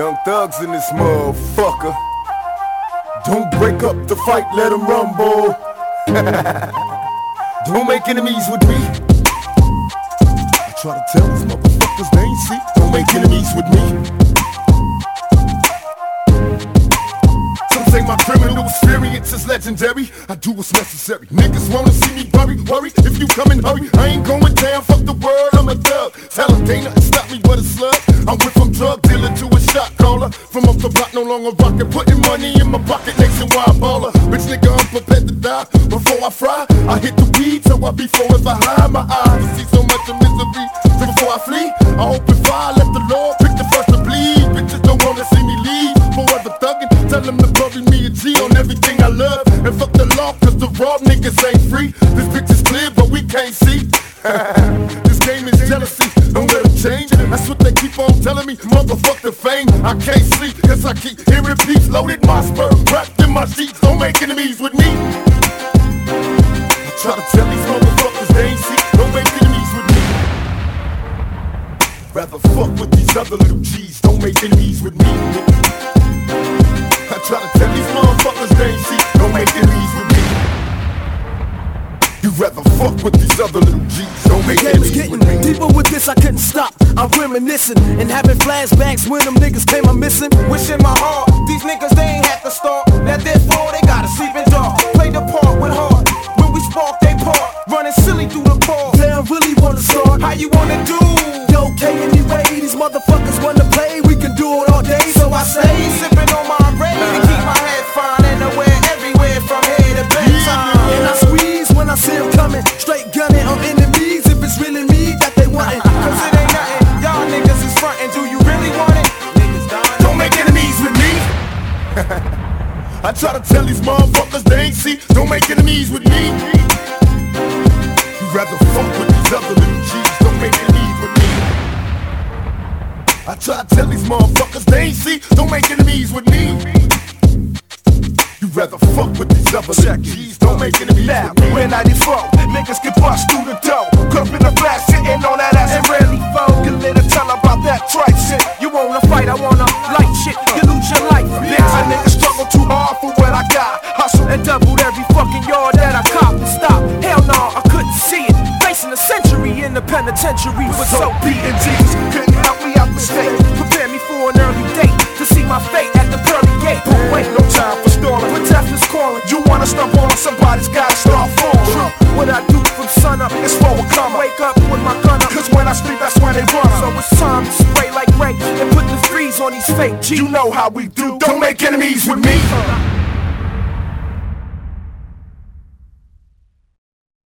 Young thugs in this motherfucker. Don't break up the fight, let them rumble. Don't make enemies with me. I try to tell these motherfuckers they ain't see. Don't make enemies with me. Some Say my criminal experience is legendary. I do what's necessary. Niggas wanna see me worry, worry. If you come in hurry, I ain't going down. Fuck the world, I'm a thug. Tell them can't nothing stop me but a slug. I'm with from drug the block, no longer rockin'. Putting money in my pocket, nationwide baller. Rich nigga, I'm prepared to die. Before I fry, I hit the weed, so I be forever high. My eyes see so much of misery. Before I flee, I hope open fire, let the Lord pick the first to bleed. Bitches don't wanna see me leave. Forever thuggin', tell them to bury me a G on everything I love. And fuck the law, cause the raw niggas ain't free. This bitch is clear, but we can't see. game is jealousy, don't let it change. That's what they keep on telling me. Motherfuck the fame, I can't sleep, cause I keep hearing peace. Loaded my spur, wrapped in my sheets. Don't make enemies with me. I try to tell these motherfuckers they ain't see. Don't make enemies with me. Rather fuck with these other little G's. Don't make enemies with me. I try to tell these motherfuckers they ain't see. Don't make enemies with me. You rather fuck with these other little G's. Don't make enemies getting with me. deeper with this, I couldn't stop. I'm reminiscing and having flashbacks when them niggas came I'm missing. Wishing my heart, these niggas they ain't had to start. That therefore they gotta sleep in dark. Play the part with heart. When we spark, they part. Running silly through the. They don't really wanna start. How you wanna do? Yo, K anyway, these motherfuckers wanna play. We can do it all day, so I say. Sipping on my I try to tell these motherfuckers they ain't see. Don't make enemies with me. You rather fuck with these other little G's. Don't make enemies with me. I try to tell these motherfuckers they ain't see. Don't make enemies with me. You rather fuck with these other little G's. Don't make enemies Now, with me. when 94, niggas get bust through the door. Cup in the flash, sitting on that ass and rarely Facing a century in the penitentiary was so G's. Couldn't help me out the state. Prepare me for an early date to see my fate at the pearly gate. But wait, no time for stalling. But death is calling. You wanna stumble on somebody's gotta start falling. What I do from sun up It's for a come wake up with my gun up. Cause when I sleep, that's when they run. So it's time to spray like rain and put the freeze on these fake G's. you know how we do. Don't make enemies with me. Uh.